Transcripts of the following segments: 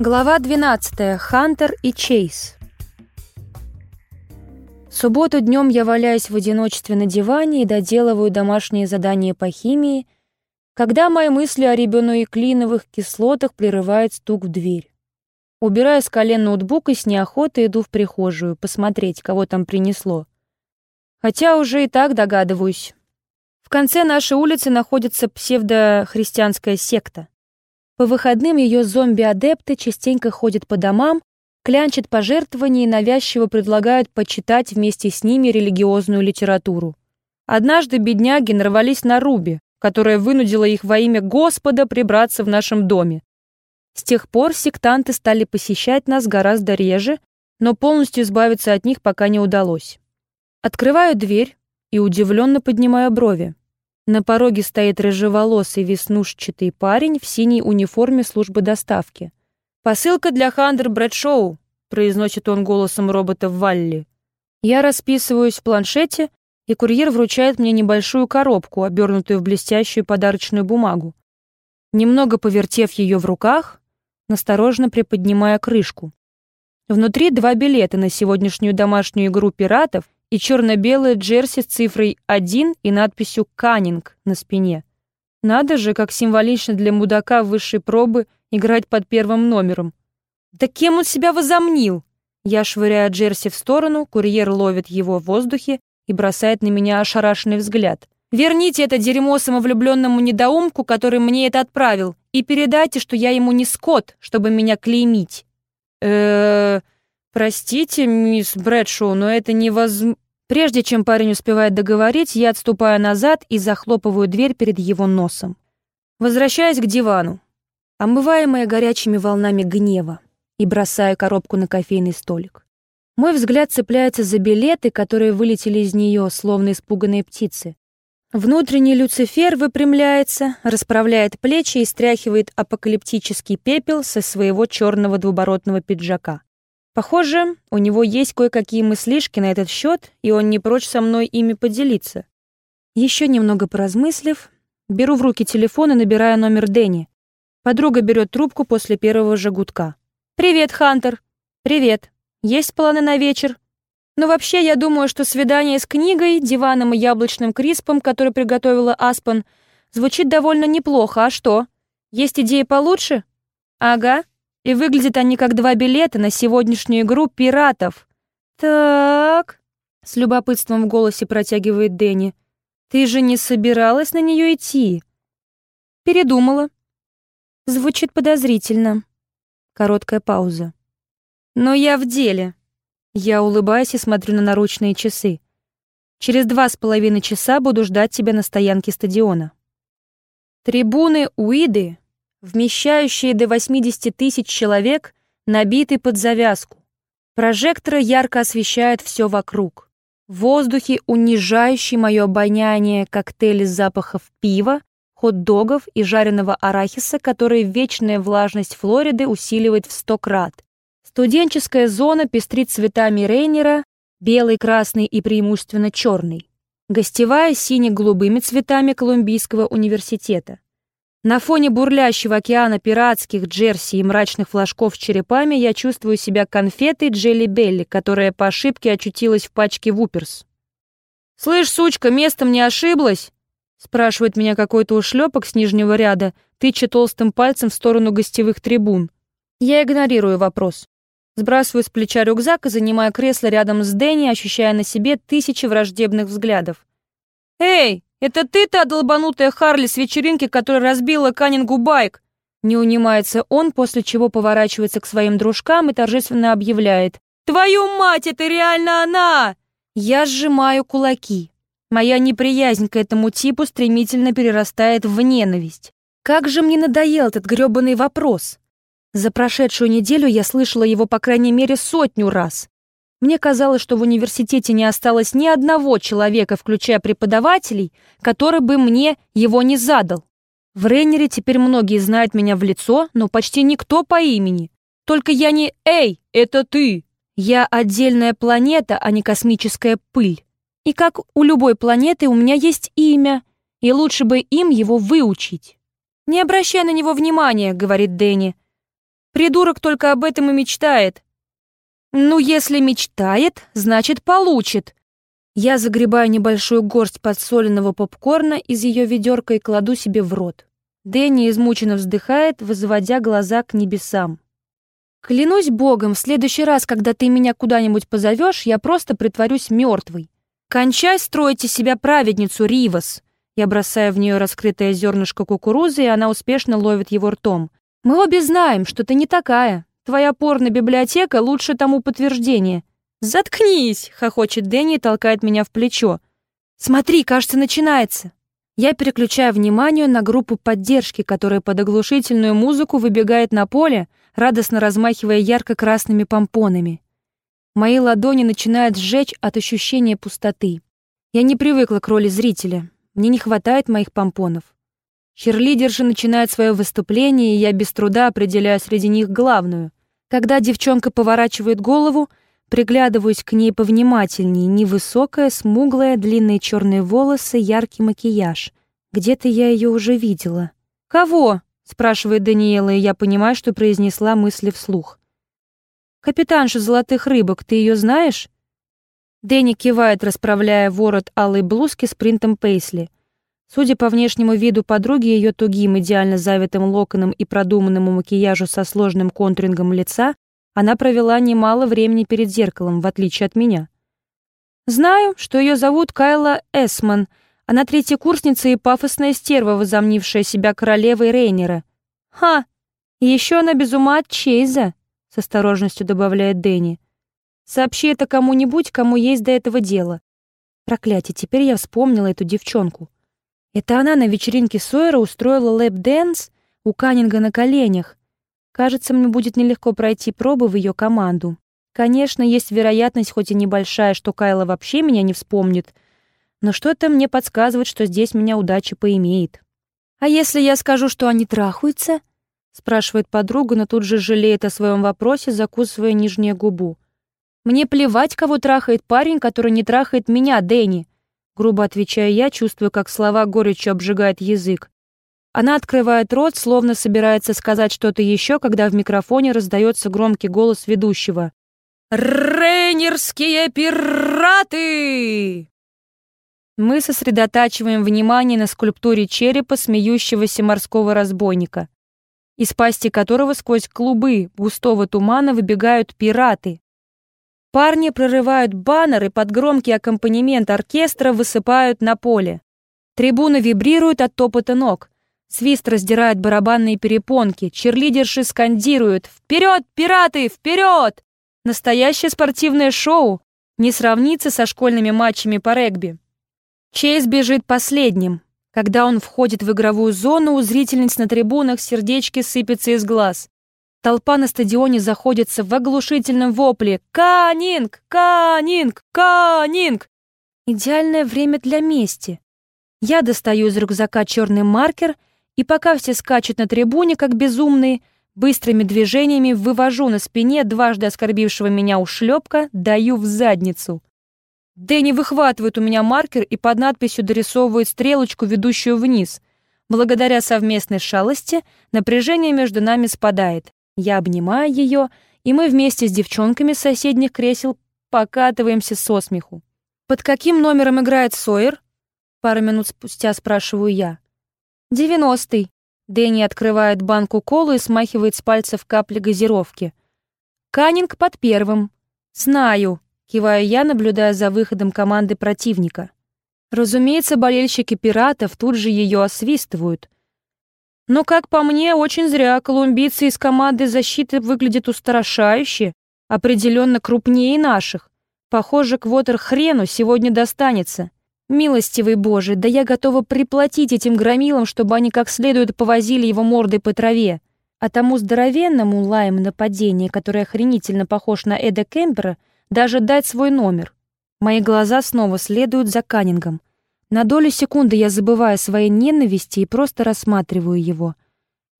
Глава 12. Хантер и Чейз. В субботу днем я валяюсь в одиночестве на диване и доделываю домашние задания по химии, когда мои мысли о рибонуклеиновых кислотах прерывает стук в дверь. Убираю с колен ноутбук и с неохотой иду в прихожую посмотреть, кого там принесло. Хотя уже и так догадываюсь. В конце нашей улицы находится псевдохристианская секта. По выходным ее зомби-адепты частенько ходят по домам, клянчат пожертвования и навязчиво предлагают почитать вместе с ними религиозную литературу. Однажды бедняги нарвались на Руби, которая вынудила их во имя Господа прибраться в нашем доме. С тех пор сектанты стали посещать нас гораздо реже, но полностью избавиться от них пока не удалось. Открываю дверь и удивленно поднимаю брови. На пороге стоит рыжеволосый веснушчатый парень в синей униформе службы доставки. «Посылка для Хандер Брэдшоу», — произносит он голосом робота Валли. Я расписываюсь в планшете, и курьер вручает мне небольшую коробку, обернутую в блестящую подарочную бумагу. Немного повертев ее в руках, насторожно приподнимая крышку. Внутри два билета на сегодняшнюю домашнюю игру пиратов и черно-белое джерси с цифрой 1 и надписью «Каннинг» на спине. Надо же, как символично для мудака высшей пробы играть под первым номером. Да кем он себя возомнил? Я швыряю джерси в сторону, курьер ловит его в воздухе и бросает на меня ошарашенный взгляд. «Верните это дерьмо самовлюбленному недоумку, который мне это отправил, и передайте, что я ему не скот, чтобы меня клеймить». э «Простите, мисс Брэдшоу, но это невозможно...» Прежде чем парень успевает договорить, я отступаю назад и захлопываю дверь перед его носом. Возвращаюсь к дивану, омываемая горячими волнами гнева, и бросаю коробку на кофейный столик. Мой взгляд цепляется за билеты, которые вылетели из нее, словно испуганные птицы. Внутренний Люцифер выпрямляется, расправляет плечи и стряхивает апокалиптический пепел со своего черного двуборотного пиджака. Похоже, у него есть кое-какие мыслишки на этот счет, и он не прочь со мной ими поделиться. Еще немного поразмыслив, беру в руки телефон и набираю номер Дэнни. Подруга берет трубку после первого же гудка. «Привет, Хантер!» «Привет. Есть планы на вечер?» «Ну, вообще, я думаю, что свидание с книгой, диваном и яблочным криспом, который приготовила Аспан, звучит довольно неплохо. А что? Есть идеи получше?» «Ага. И выглядят они как два билета на сегодняшнюю игру пиратов. «Так...» — с любопытством в голосе протягивает Дэнни. «Ты же не собиралась на нее идти?» «Передумала». Звучит подозрительно. Короткая пауза. «Но я в деле». Я улыбаюсь и смотрю на наручные часы. Через два с половиной часа буду ждать тебя на стоянке стадиона. Трибуны Уиды вмещающие до 80 тысяч человек, набиты под завязку. Прожекторы ярко освещают все вокруг. В воздухе унижающий мое обоняние коктейль запахов пива, хот-догов и жареного арахиса, который вечная влажность Флориды усиливает в сто крат. Студенческая зона пестрит цветами Рейнера, белый, красный и преимущественно черный. Гостевая сине-голубыми цветами Колумбийского университета. На фоне бурлящего океана пиратских джерси и мрачных флажков с черепами я чувствую себя конфетой Джелли Белли, которая по ошибке очутилась в пачке Вуперс. «Слышь, сучка, местом не ошиблась?» спрашивает меня какой-то ушлепок с нижнего ряда, тыча толстым пальцем в сторону гостевых трибун. Я игнорирую вопрос. Сбрасываю с плеча рюкзак и занимаю кресло рядом с Дэнни, ощущая на себе тысячи враждебных взглядов. «Эй, это ты та долбанутая Харли с вечеринки, которая разбила Каннингу байк?» Не унимается он, после чего поворачивается к своим дружкам и торжественно объявляет. «Твою мать, это реально она!» Я сжимаю кулаки. Моя неприязнь к этому типу стремительно перерастает в ненависть. Как же мне надоел этот грёбаный вопрос. За прошедшую неделю я слышала его по крайней мере сотню раз. Мне казалось, что в университете не осталось ни одного человека, включая преподавателей, который бы мне его не задал. В Рейнере теперь многие знают меня в лицо, но почти никто по имени. Только я не «Эй, это ты!» Я отдельная планета, а не космическая пыль. И как у любой планеты у меня есть имя, и лучше бы им его выучить. «Не обращай на него внимания», — говорит Дэнни. Придурок только об этом и мечтает. Ну, если мечтает, значит, получит. Я загребаю небольшую горсть подсоленного попкорна из ее ведерка и кладу себе в рот. Дэнни измученно вздыхает, возводя глаза к небесам. «Клянусь богом, в следующий раз, когда ты меня куда-нибудь позовешь, я просто притворюсь мертвой. Кончай строить из себя праведницу, Ривас!» Я бросаю в нее раскрытое зернышко кукурузы, и она успешно ловит его ртом. «Мы обе знаем, что ты не такая. Твоя порно-библиотека лучше тому подтверждение. «Заткнись!» — хохочет Дэнни и толкает меня в плечо. «Смотри, кажется, начинается!» Я переключаю внимание на группу поддержки, которая под оглушительную музыку выбегает на поле, радостно размахивая ярко-красными помпонами. Мои ладони начинают сжечь от ощущения пустоты. Я не привыкла к роли зрителя. Мне не хватает моих помпонов. Черлидерша начинает свое выступление, и я без труда определяю среди них главную. Когда девчонка поворачивает голову, Приглядываюсь к ней повнимательнее. Невысокая, смуглая, длинные черные волосы, яркий макияж. Где-то я ее уже видела. «Кого?» — спрашивает Даниэла, и я понимаю, что произнесла мысли вслух. «Капитанша золотых рыбок, ты ее знаешь?» Дэнни кивает, расправляя ворот алой блузки с принтом пейсли. Судя по внешнему виду подруги, ее тугим, идеально завитым локоном и продуманному макияжу со сложным контурингом лица, она провела немало времени перед зеркалом, в отличие от меня. Знаю, что ее зовут Кайла Эсман. Она третья курсница и пафосная стерва, возомнившая себя королевой Рейнера. Ха! И еще она без ума от Чейза, с осторожностью добавляет Дэнни. Сообщи это кому-нибудь, кому есть до этого дело. Проклятие, теперь я вспомнила эту девчонку. Это она на вечеринке Сойера устроила лэп-дэнс у Каннинга на коленях. Кажется, мне будет нелегко пройти пробы в ее команду. Конечно, есть вероятность, хоть и небольшая, что Кайла вообще меня не вспомнит, но что-то мне подсказывает, что здесь меня удача поимеет. «А если я скажу, что они трахаются?» спрашивает подруга, но тут же жалеет о своем вопросе, закусывая нижнюю губу. «Мне плевать, кого трахает парень, который не трахает меня, Дэнни!» Грубо отвечаю я, чувствуя, как слова горечью обжигают язык. Она открывает рот, словно собирается сказать что-то еще, когда в микрофоне раздается громкий голос ведущего. «Рейнерские пираты!» Мы сосредотачиваем внимание на скульптуре черепа смеющегося морского разбойника, из пасти которого сквозь клубы густого тумана выбегают пираты. Парни прорывают баннеры под громкий аккомпанемент оркестра высыпают на поле. Трибуны вибрируют от топота ног. Свист раздирает барабанные перепонки, черлидерши скандируют «Вперед, пираты, вперед!» Настоящее спортивное шоу не сравнится со школьными матчами по регби. Чейз бежит последним. Когда он входит в игровую зону, у зрительниц на трибунах сердечки сыпятся из глаз. Толпа на стадионе заходится в оглушительном вопле «Каннинг! Каннинг! Каннинг!» Идеальное время для мести. Я достаю из рюкзака черный маркер — и пока все скачут на трибуне, как безумные, быстрыми движениями вывожу на спине дважды оскорбившего меня ушлепка, даю в задницу. Дэнни выхватывает у меня маркер и под надписью дорисовывает стрелочку, ведущую вниз. Благодаря совместной шалости напряжение между нами спадает. Я обнимаю ее, и мы вместе с девчонками с соседних кресел покатываемся со смеху. «Под каким номером играет Сойер?» Пару минут спустя спрашиваю я. «Девяностый». Дэнни открывает банку колы и смахивает с пальцев капли газировки. «Каннинг под первым». «Знаю», — киваю я, наблюдая за выходом команды противника. Разумеется, болельщики пиратов тут же ее освистывают. Но, как по мне, очень зря колумбийцы из команды защиты выглядят устрашающе, определенно крупнее наших. Похоже, Квотер хрену сегодня достанется. Милостивый Боже, да я готова приплатить этим громилам, чтобы они как следует повозили его мордой по траве. А тому здоровенному лаем нападения, который охренительно похож на Эда Кемпера, даже дать свой номер. Мои глаза снова следуют за Каннингом. На долю секунды я забываю о своей ненависти и просто рассматриваю его.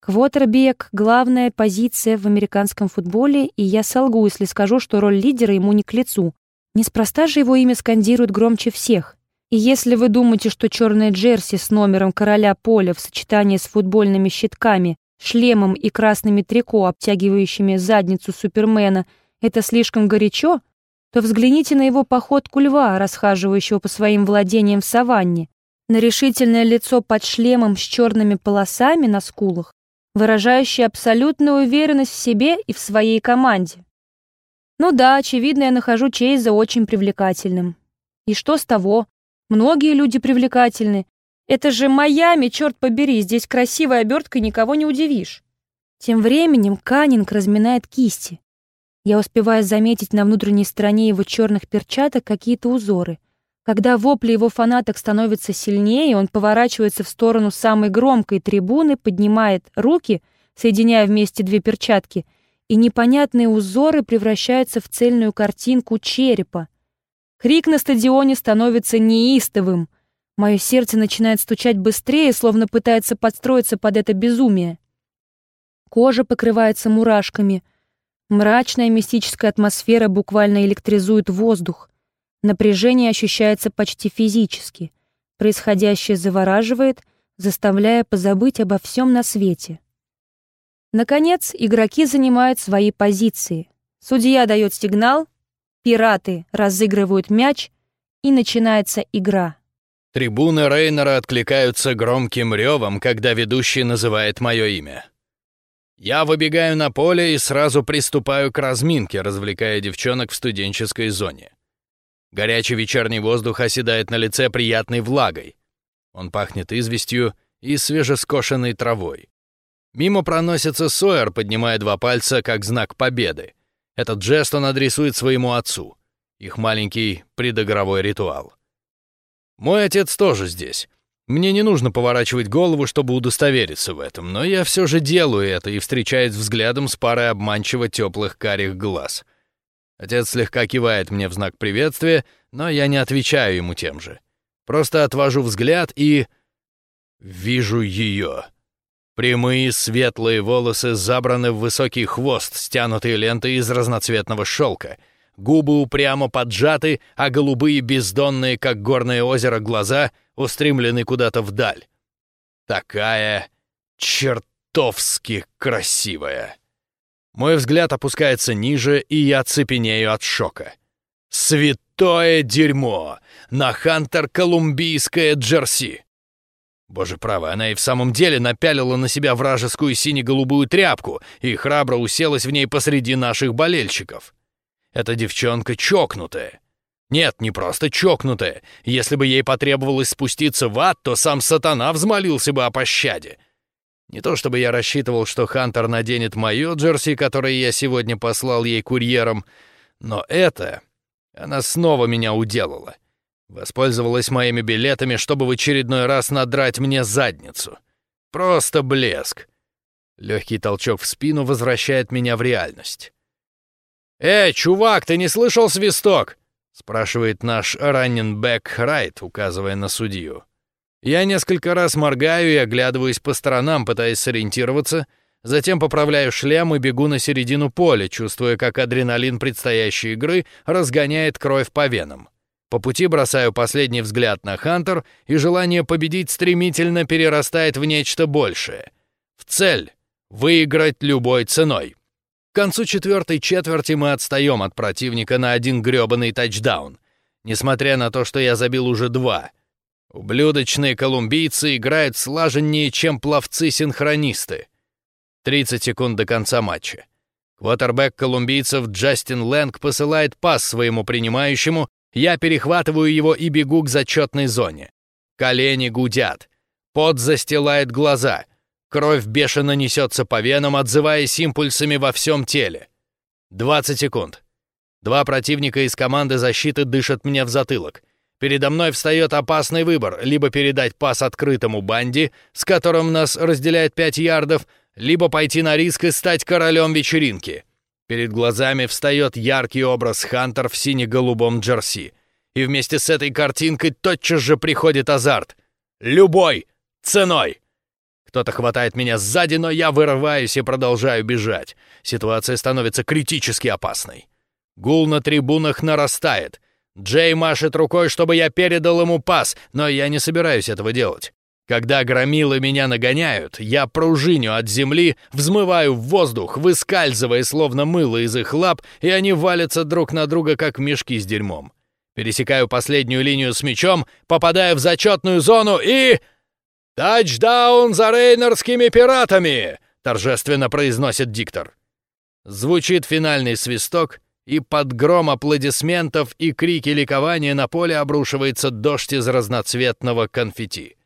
Квотербек — главная позиция в американском футболе, и я солгу, если скажу, что роль лидера ему не к лицу. Неспроста же его имя скандируют громче всех. И если вы думаете, что черная джерси с номером короля поля в сочетании с футбольными щитками шлемом и красными трико, обтягивающими задницу Супермена, это слишком горячо, то взгляните на его походку льва, расхаживающего по своим владениям в саванне, на решительное лицо под шлемом с черными полосами на скулах, выражающее абсолютную уверенность в себе и в своей команде. Ну да, очевидно, я нахожу Чейза очень привлекательным. И что с того? Многие люди привлекательны. Это же Майами, черт побери, здесь красивой оберткой никого не удивишь. Тем временем Каннинг разминает кисти. Я успеваю заметить на внутренней стороне его черных перчаток какие-то узоры. Когда вопли его фанаток становятся сильнее, он поворачивается в сторону самой громкой трибуны, поднимает руки, соединяя вместе две перчатки, и непонятные узоры превращаются в цельную картинку черепа. Крик на стадионе становится неистовым. Мое сердце начинает стучать быстрее, словно пытается подстроиться под это безумие. Кожа покрывается мурашками — Мрачная мистическая атмосфера буквально электризует воздух. Напряжение ощущается почти физически. Происходящее завораживает, заставляя позабыть обо всем на свете. Наконец, игроки занимают свои позиции. Судья дает сигнал, пираты разыгрывают мяч, и начинается игра. Трибуны Рейнера откликаются громким ревом, когда ведущий называет мое имя. Я выбегаю на поле и сразу приступаю к разминке, развлекая девчонок в студенческой зоне. Горячий вечерний воздух оседает на лице приятной влагой. Он пахнет известью и свежескошенной травой. Мимо проносится Сойер, поднимая два пальца как знак победы. Этот жест он адресует своему отцу. Их маленький предыгровой ритуал. Мой отец тоже здесь. Мне не нужно поворачивать голову, чтобы удостовериться в этом, но я все же делаю это и встречаюсь взглядом с парой обманчиво теплых карих глаз. Отец слегка кивает мне в знак приветствия, но я не отвечаю ему тем же. Просто отвожу взгляд и... Вижу ее. Прямые светлые волосы забраны в высокий хвост, стянутые лентой из разноцветного шелка. Губы упрямо поджаты, а голубые бездонные, как горное озеро, глаза устремлены куда-то вдаль. Такая чертовски красивая. Мой взгляд опускается ниже, и я цепенею от шока. Святое дерьмо! На Хантер колумбийское джерси! Боже правый, она и в самом деле напялила на себя вражескую сине-голубую тряпку и храбро уселась в ней посреди наших болельщиков. Эта девчонка чокнутая. Нет, не просто чокнутая. Если бы ей потребовалось спуститься в ад, то сам сатана взмолился бы о пощаде. Не то чтобы я рассчитывал, что Хантер наденет мое джерси, которое я сегодня послал ей курьером, но это... Она снова меня уделала. Воспользовалась моими билетами, чтобы в очередной раз надрать мне задницу. Просто блеск. Легкий толчок в спину возвращает меня в реальность. «Эй, чувак, ты не слышал свисток?» — спрашивает наш раннинбэк Райт, указывая на судью. Я несколько раз моргаю и оглядываюсь по сторонам, пытаясь сориентироваться, затем поправляю шлем и бегу на середину поля, чувствуя, как адреналин предстоящей игры разгоняет кровь по венам. По пути бросаю последний взгляд на Хантер, и желание победить стремительно перерастает в нечто большее. В цель — выиграть любой ценой. К концу четвертой четверти мы отстаем от противника на один грёбаный тачдаун, несмотря на то, что я забил уже два. Ублюдочные колумбийцы играют слаженнее, чем пловцы-синхронисты. 30 секунд до конца матча. Квотербек колумбийцев Джастин Лэнг посылает пас своему принимающему, я перехватываю его и бегу к зачетной зоне. Колени гудят. Пот застилает глаза. Кровь бешено несется по венам, отзываясь импульсами во всем теле. 20 секунд. Два противника из команды защиты дышат мне в затылок. Передо мной встает опасный выбор — либо передать пас открытому банде, с которым нас разделяет 5 ярдов, либо пойти на риск и стать королем вечеринки. Перед глазами встает яркий образ Хантер в сине-голубом джерси. И вместе с этой картинкой тотчас же приходит азарт. Любой ценой. Кто-то хватает меня сзади, но я вырываюсь и продолжаю бежать. Ситуация становится критически опасной. Гул на трибунах нарастает. Джей машет рукой, чтобы я передал ему пас, но я не собираюсь этого делать. Когда громилы меня нагоняют, я пружиню от земли, взмываю в воздух, выскальзывая словно мыло из их лап, и они валятся друг на друга, как мешки с дерьмом. Пересекаю последнюю линию с мячом, попадаю в зачетную зону и... «Тачдаун за рейнерскими пиратами!» — торжественно произносит диктор. Звучит финальный свисток, и под гром аплодисментов и крики ликования на поле обрушивается дождь из разноцветного конфетти.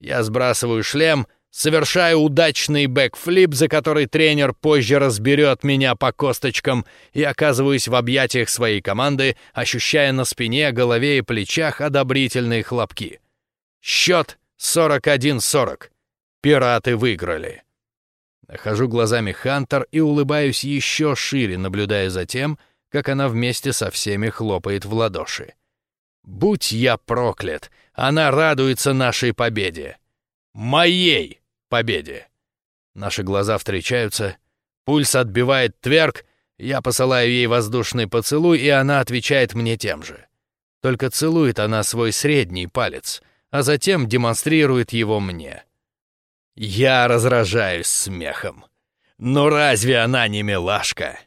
Я сбрасываю шлем, совершаю удачный бэкфлип, за который тренер позже разберет меня по косточкам, и оказываюсь в объятиях своей команды, ощущая на спине, голове и плечах одобрительные хлопки. Счет 41-40. Пираты выиграли. Нахожу глазами Хантер и улыбаюсь еще шире, наблюдая за тем, как она вместе со всеми хлопает в ладоши. Будь я проклят, она радуется нашей победе. Моей победе. Наши глаза встречаются, пульс отбивает тверк, я посылаю ей воздушный поцелуй, и она отвечает мне тем же. Только целует она свой средний палец, а затем демонстрирует его мне. Я разражаюсь смехом. Но разве она не милашка?